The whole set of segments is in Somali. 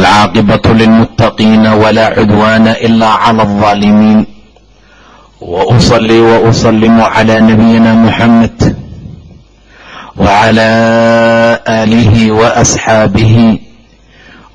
والعاقبة للمتقين ولا عدوان إلا على الظالمين وأصلي وأسلم على نبينا محمد وعلى آله وأصحابه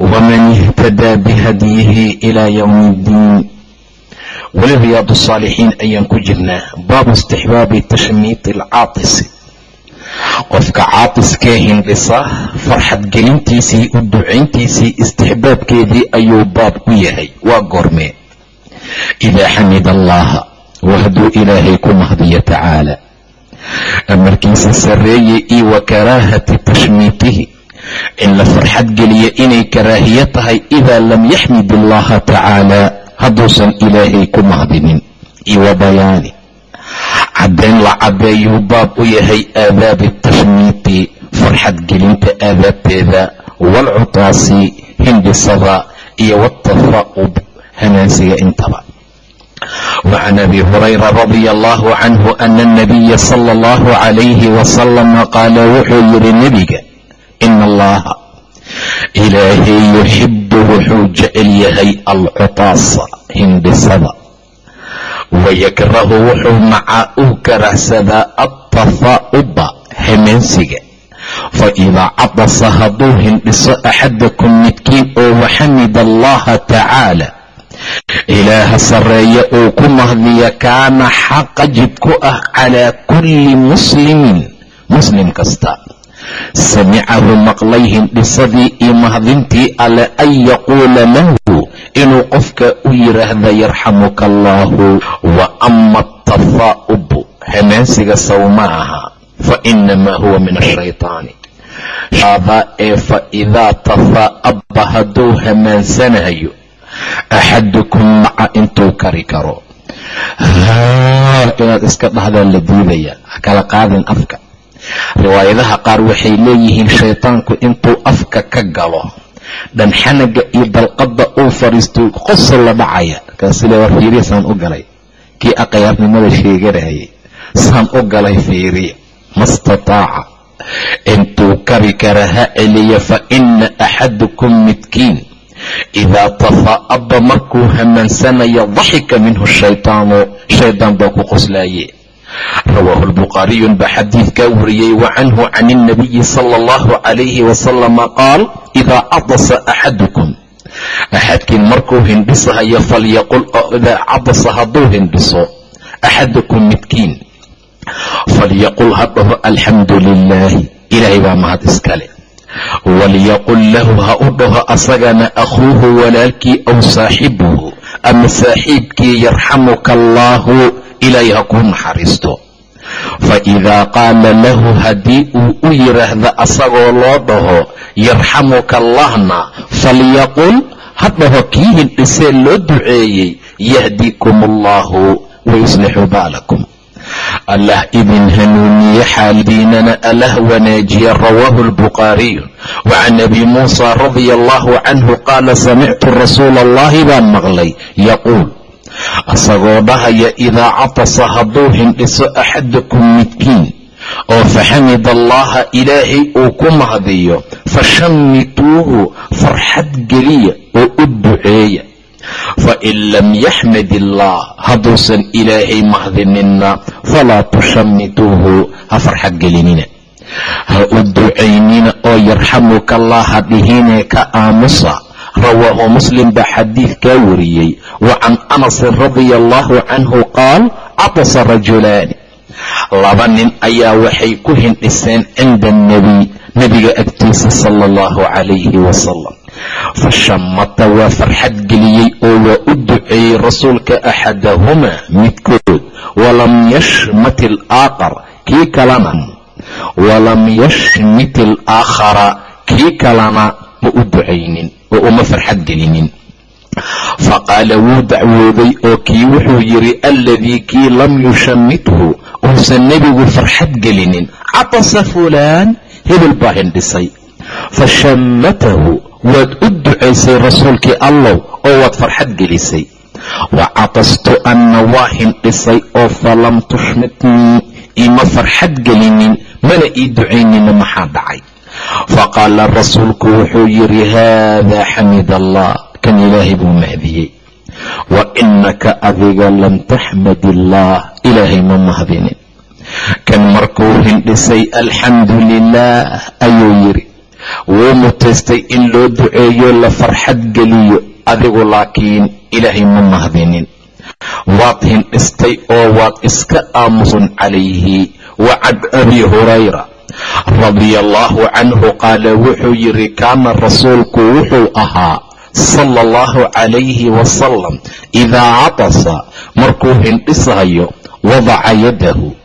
ومن اهتدى بهديه إلى يوم الدين ولرياض الصالحين أيaan ku jirnaa baabu istixbaabi tashmiit alcaatisi qofka caatiskee hindhisa farxad gelintiisii u ducayntiisii istixbaabkeedii ayuu baab u yahay. Waa goormee. Idaa xamida allaha wa hadduu ilaahay ku mahdiyo tacaala. Amarkiisa sarreeye iyo wa karaahati tashmiitihi. In la farxad geliyo inay karaahiyo tahay idaa lam yaxmid allaha tacaala hadduusan ilaahay ku mahdinin. Iyo wa bayaani caddayn la cabeeyuu baab u yahay aadaabi tashmiiti farxadgelinta aadaabteeda walcutaasi hindisada iyo watafaa'ub hanaansiga intaba. Wacan abi hurayra radia allahu canhu ana anabiya sala allahu calayhi wasalama qaala wuxuu yidhi nebiga ina allaha ilaahay yuxibu wuxuu jecel yahay alcutaasa hindisada wayakrahu wuxuu macaa u karahsadaa altafaa'uba hamaansiga fa idaa cadasa hadduu hindhiso axadakum midkiin oo waxamida allaha tacaala ilaaha sarreeya uu ku mahdiya kaana xaqa jid ku ah calaa kulli muslimin muslim kasta samicahu maqlay hindhisadii iyo mahdintii alle an yaquula lahu inuu qofka u yidhaahda yarxamuka allaahu wa ama atafaa'ubu hamaansiga saw ma aha fa inamaa huwa min ashaytaani shaada ee fa idaa tafaa'aba hadduu hamaansanayo axadukum maca intuu kari karo. Inaad iska dhahdaa la diidaya ha kala qaadin afka. Riwaayadaha qaar waxay leeyihiin shaytaanku intuu afka ka galo dhanxanaga iyo dalqadda uu fadhiisto qosol la dhacaya. Markaasile war fiiriya saan u galay. Kii aqayaarnimada sheeganayay saan u galay fiiriya ma stataaca intuu kari kara ha celiya fa ina axadukum midkiin. Idaa tafaa'aba markuu hamaansanayo daxika minhu shaytaanu shaydaan baa ku qoslaaye rawaahu lbukhaariyun baa xadiidkaa wariyey wa canhu can ilnabiyi sala allahu calayhi wasalama qaal idaa cadasa axadukum. Axadkiin markuu hindhisahayo falyaqul idaa cadasa hadduu hindhiso axadukum midkiin. Falyaqul ha dhaho alxamdu lilaahi ilaahay baa mahad iskale. Walyaqul lahu ha u dhaho asagana akhuuhu walaalkii aw saaxibuhu ama saaxiibkii yarxamuka allaahu ilaahay ha kuu naxariisto. Fa qaala lahu haddii uu u yidhaahdo asagoo loo dhaho yarxamuka allahna falyaqul ha dhaho kii hindhisee loo duceeyey yahdikum allahu wayuslixu baalakum. Allah idin hanuuniye xaalidiinana allah wanaajiya rawaahu lbukhaariyu wa can abi muusa radia allahu canhu qaala samictu rasuula allahi baan maqlay yaquul asagoo dhahaya idaa catasa hadduu hindhiso axadakum midkiin oo faxamida allaha ilaahay uu ku mahdiyo fashammituuhu farxad geliya oo u duceeya. Fain lam yaxmad illaah hadduusan ilaahay mahdinina falaa tushammituuhu ha farxad gelinina. Ha u ducaynina oo yarxamuka allah ha dhihinee ka aamusa rawaahu muslim baa xadiidkaa wariyey wa can anasin radia allahu canhu qaal catasa rajulaani laba nin ayaa waxay ku hindhiseen cinda annebiy nebiga agtiisa sala allahu calayhi wasalam fashamata waa farxad geliyey oo waa u duceeyey rasuulka axadahumaa midkood walam yashmat ilaaqar kii kalena walam yashmit alaakhara kii kalena ma u ducaynin oo uma farxad gelinin faqaala wuu dacwooday oo kii wuxuu yidhi alladii kii lam yushammithu uusan nebigu farxad gelinin catasa fulaan hebel baa hindhisay. Fa shammatahu waad u ducaysay rasuulkii allow oo waad farxad gelisay wa catastu anna waa hindhisay oo falam tushmitnii ima farxad gelinin mana ii ducaynina maxaa dhacay faqaala rasuulku wuxuu yidhi haadaa xamid allah kan ilaahay buu mahdiyey wa inaka adiga lam taxmad illaah ilaahay ma mahdinin kan markuu hindhisay alxamdu lilaah ayuu yidhi wuu mutaystay in loo duceeyo la farxad geliyo adigu laakiin ilaahay ma mahdinin waad hindhistay oo waad iska aamusun calayhi wa can abi hurayra radia allaahu canhu qaala wuxuu yidhi kaana rasuulku wuxuu ahaa sala allahu calayhi wasalam idaa catasa markuu hindhisayo wadaca yadahu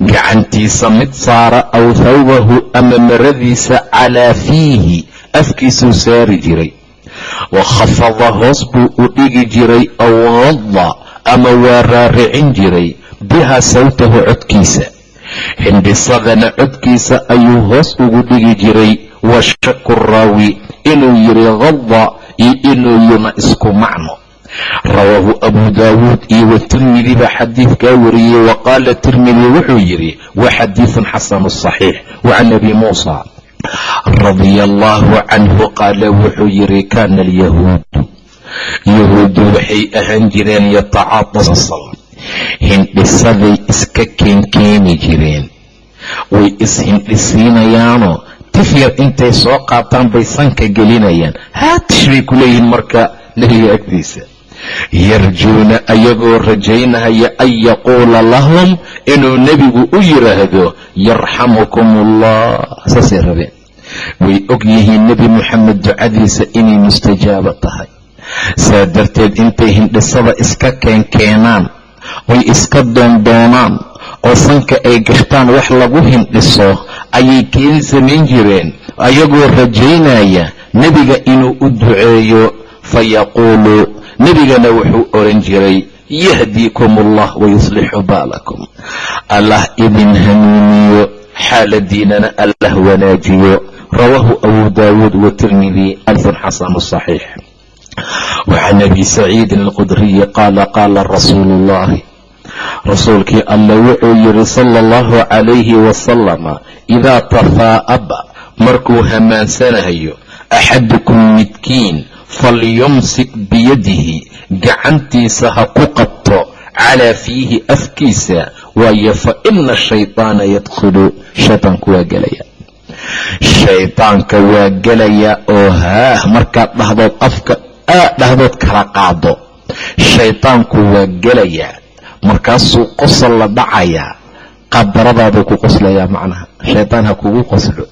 gacantiisa mid saara aw thawbahu ama maradiisa calaa fiihi afkiisuu saari jiray. Wa khafada hoos buu u dhigi jiray aw qada ama waa raaricin jiray bihaa sawtahu codkiisa hindhisadana codkiisa ayuu hoos ugu dhigi jiray wa shaku raawi inuu yidhi qada iyo inuu yuna isku macno. Rawaahu abu daawuud iyo watirmidi baa xadiidkaa wariyey wa qaala tirmidi wuxuu yidhi wa xadiidun xasanu saxiix wa can abi muusa radia allaahu canhu qaala wuxuu yidhi kaana alyahuudu. Yahuuddu waxay ahaan jireen yatacaadasal hindhisaday iska keenkeeni jireen. Way is-hindhisiinayaanoo tif yar intay soo qaataan bay sanka gelinayaan. Haatish bay ku leeyihiin marka nebiga agtiisa. Yarjuuna ayagoo rajaynahaya an yaquula lahum inuu nebigu u yidhaahdo yarxamukum allah saasay rabeen. Way og yihiin nebi moxamed ducadiisa inay mustajaabo tahay. Saa darteed intay hindhisada iska keenkeenaan way iska doondoonaan oo sanka ay gashtaan wax lagu hindhiso ayay keeni samayn jireen ayagoo rajaynaya nebiga inuu u duceeyo fa yaquulu nebigana wuxuu oran jiray yahdiikum allah wayuslixu baalakum. Allah idin hanuuniyo xaaladiinana allah wanaajiyo. Rawaahu abu daawuud watirmidi alfun xasanu saxiix wacan abi saciidin alqudriyi qaala qaala rasuulu ullahi rasuulkii alla wuxuu yidhi sala allahu calayhi wasalama idaa tafaa'aba markuu hamaansanayo axadukum midkiin falyumsik biyadihi gacantiisa ha ku qabto calaa fiihi afkiisa waayo fa ina shaydaana yadkhulu shaydaanku waa gelaya shaydaanka waa gelaya oo aad dhahdood kala qaado. Shaydaanku waa gelayaa markaasuu qosol la dhacayaa qadaradaaduu ku qoslayaa macnaha. Shaydaan ha kugu qoslo.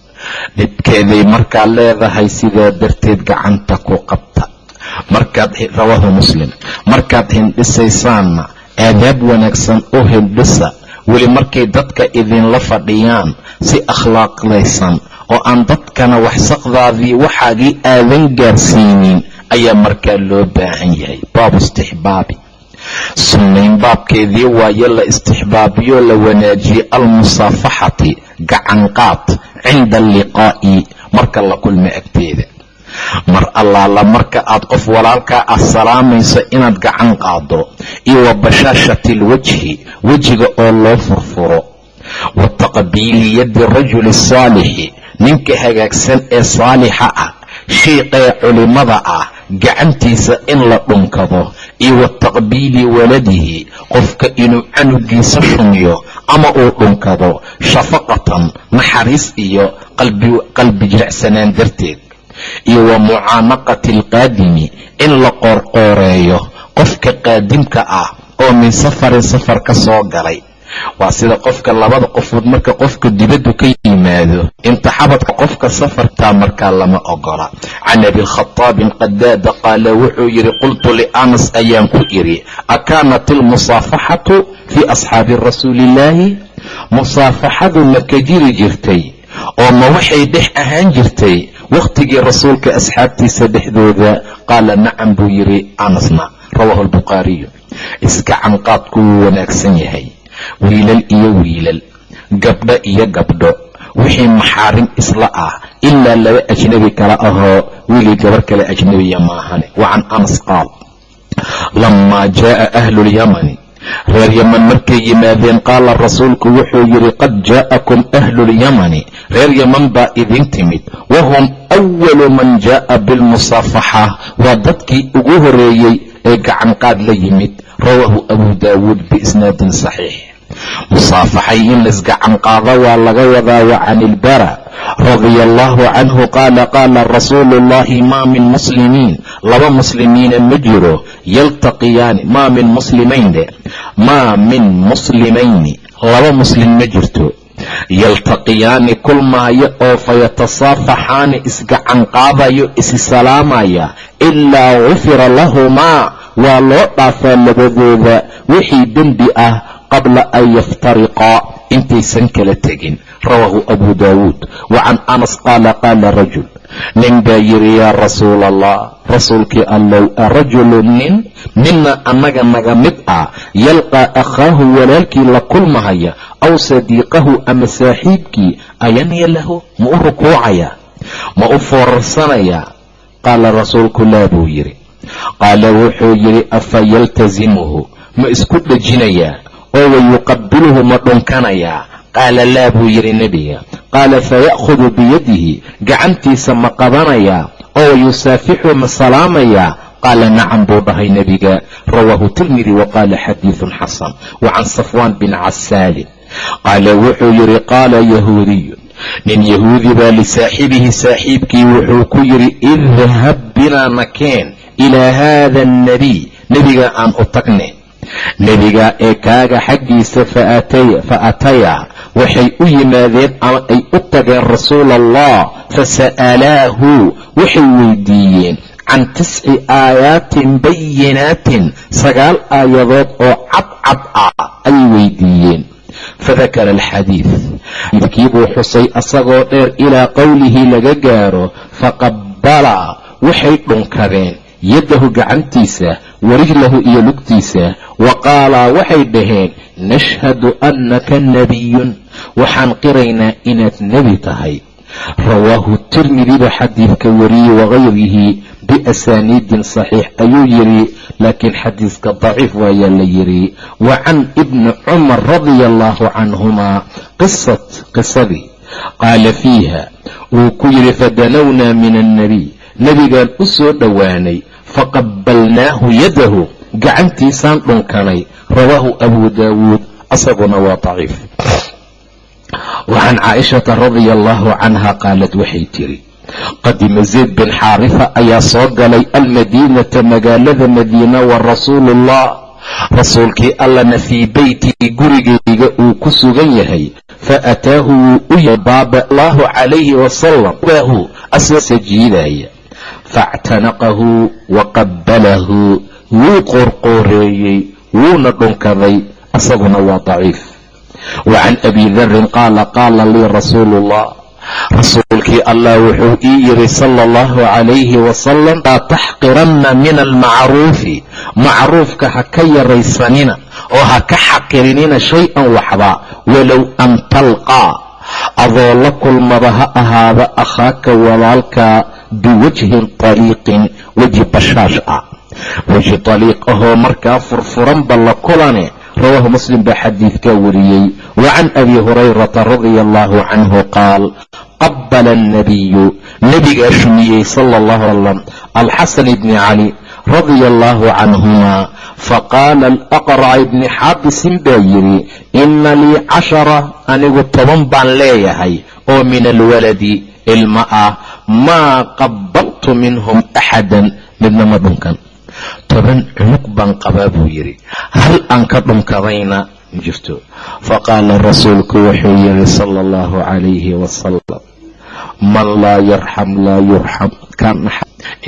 Dhibkeeday markaad leedahay sidaa darteed gacanta ku qabta. Markaad rawaahu muslim markaad hindhisaysaanna aadaab wanaagsan u hindhisa. Weli markay dadka idinla fadhiyaan si akhlaaqlaysan oo aan dadkana waxsaqdaadii waxaagii aadan gaarsiinin ayaa markaa loo baahan yahay. Baabu istixbaabi. Sunnayn baabkeedii waaye la istixbaabiyo la wanaajiye almusaafaxati gacanqaad cinda alliqaa'i marka la kulmo agteeda. Mar allaala marka aad qof walaalkaa ah salaamayso inaad gacan qaado iyo wa bashaashati alwajhi wejiga oo loo furfuro. Wa taqbiili yaddi rajuli saalixi ninka hagaagsan ee saalixa ah shiiqee culimada ah gacantiisa in la dhunkado iyo wa taqbiili waladihi qofka inuu canugiisa shumyo ama uu dhunkado shafaqatan naxariis iyo qalbi jilicsanaan darteed. Iyo wa mucaanaqati alqaadimi in la qoorqooreeyo qofka qaadimka ah oo min safarin safar ka soo galay waa sida qofka labada qofood marka qofka dibaddu ka yimaado intaxabadka qofka safartaa markaa lama ogola. Can abi khataabin qadaada qaala wuxuu yidhi qultu lianas ayaan ku idhi akaanat ilmusaafaxatu fii asxaabi rasuuli illaahi musaafaxadu ma ka jiri jirtay oo ma waxay dhex ahaan jirtay wakhtigii rasuulka asxaabtiisa dhexdooda? Qaala nacam buu yidhi anasna. Rawaahu albukhaariyu isgacanqaadku wuu wanaagsan yahay wiilal iyo wiilal gabdho iyo gabdho. Wixii maxaarim isla ah ilaa laba ajnabi kala ahoo wiilii gabar kale ajnabiya maahane. Wa can anas qaal lamaa jaaa ahlu lyamani reer yaman markay yimaadeen qaala rasuulku wuxuu yidhi qad jaa'akum ahlulyamani reer yaman baa idin timid wahum awalu man jaa'a bilmusaafaxa waa dadkii ugu horeeyey ee gacanqaad la yimid rawaahu abu daawuud biisnaadin saxiix. Musaafaxay in laisgacan qaado waa laga wadaa wa can ilbara radia allahu canhu qaala qaala rasuulu ullahi maa min muslimiin? Laba muslimiina ma jiro yaltaqiyaani maa min muslimaynde maa min muslimayni? Laba muslim ma jirto yaltaqiyaani kulmaayo oo fayatasaafaxaani isgacan qaadayo isi salaamaya ilaa gufira lahumaa waa loo dhaafaa labadooda wixii dembi ah qabla an yaftariqaa. Intaysan kala tegin rawaahu abu daawuud wa can anas qaala qaala rajul nin baa yidhi yaa rasuula allah rasuulkii allow arajulu nin ninna annaga naga mid ah yalqaa akhaahu walaalkii la kulmahaya aw sadiiqahu ama saaxiibkii ayanya lahu ma u rukuucayaa ma u foorarsanayaa qaala rasuulku laa buu yidhi qaala wuxuu yidhi afa yaltasimuhu ma isku dhejinayaa oo wayuqabiluhu ma dhunkanayaa qaala laa buu yidhi nebiga qaala faya'khudu biyadihi gacantiisa ma qabanayaa oo wayusaafixu ma salaamayaa qaala nacam buu dhahay nebiga rawaahu tirmidi wa qaala xadiidun xasan wa can safwaan bin casaalin qaala wuxuu yidhi qaala yahuudiyun nin yahuudi baa lisaaxibihi saaxiibkii wuxuu ku yidhi idhab binaa nakeen ilaa haada annabiy nebiga aan u tagne nebiga ee kaaga xaggiisa fa ataya waxay u yimaadeen ama ay u tageen rasuula allah fasa'alaahu waxay weydiiyeen can tisci aayaatin bayinaatin sagaal aayadood oo cadcad ah ayay weydiiyeen. Fadakara alxadiid xadiidkiibuu xusay asagoo dheer ilaa qowlihi laga gaaro faqabala waxay dhunkadeen yadahu gacantiisa warijlahu iyo lugtiisa wa qaalaa waxay dhaheen nashhadu annaka nebiyun waxaan qiraynaa inaad nebi tahay. Rawaahu tirmidiba xadiidka wariyey wagayrihi biasaaniidin saxiix ayuu yidhi laakiin xadiiska daciif waayaa la yidhi wa can ibni cumar radia allaahu canhumaa qisat qisadii qaala fiiha wuu ku yidhi fadanownaa min annabiy nebigaan u soo dhowaanay faqabalnaahu yadahu gacantiisaan dhunkanay. Rawaahu abu daawuud asaguna waa daciif. Wa caaishata radia allaahu canha qaalad waxay tiri qadima zayd bin xaarifa ayaa soo galay almadiinata magaalada madiina wa rasuuluullah rasuulkii allana fii beytii gurigayga uu ku sugan yahay fa ataahu wuu u yimi baaba allahu calayhi wasalam hu asoo sajiidaya faactanaqahu wa wuu qoorqooreeyey wuuna dhunkaday asaguna waa daciif wa can abi darin qaala qaala lii rasuulu ullah rasuulkii allah wuxuu ii yidhi sala allahu calayhi wasalam laa taxqiranna min almacruufi macruufka ha ka yaraysanina oo ha ka xaqirinina shay-an waxba walow an talqaa adoo la kulmaba ha ahaada akhaaka walaalka biwajhin taliiqin weji bashaash ah weji taliiq ahoo markaa furfuranba la kulane rawaahu muslim baa xadiidkaa wariyey. Wa can abi hurayrata radia allahu canhu qaal qabala annabiyu nebigaa shumiyey sala allahu salam alxasan ibni cali radia allahu canhumaa faqaala alaqrac ibni xaabisin baa yidhi ina lii cashara anigu toban baan leeyahay oo min alwaladi ilma ah maa qabaltu minhum axadan midna ma dhunkan toban cunug baan qabaa buu yidhi hal aan ka dhunkadayna jirto. Faqaala rasuulku wuxuu yidhi sala allahu calayhi wasalam man laa yarxam laa yurxam ka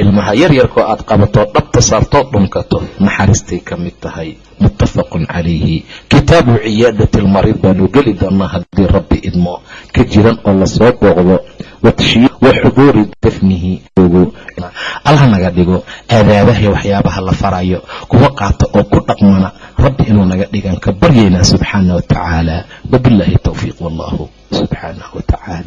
ilmaha yaryarkoo aad qabatoo dhabta saartoo dhunkato naxariistay ka mid tahay. muttafaq muttafaqun calayhi. Kitaabu ciyaadati almariid baanu geli doonaa haddii rabbi idmo. Ka jiran oo la soo booqdo wa xuduuri dafnihi. Allah naga dhigo aadaabaha waxyaabaha la farayo kuwa qaata oo ku dhaqmana rabbi inuu naga dhigan ka baryaynaa subxaana wa tacaala. Wabilaahi towfiiq wallahu subxaanahu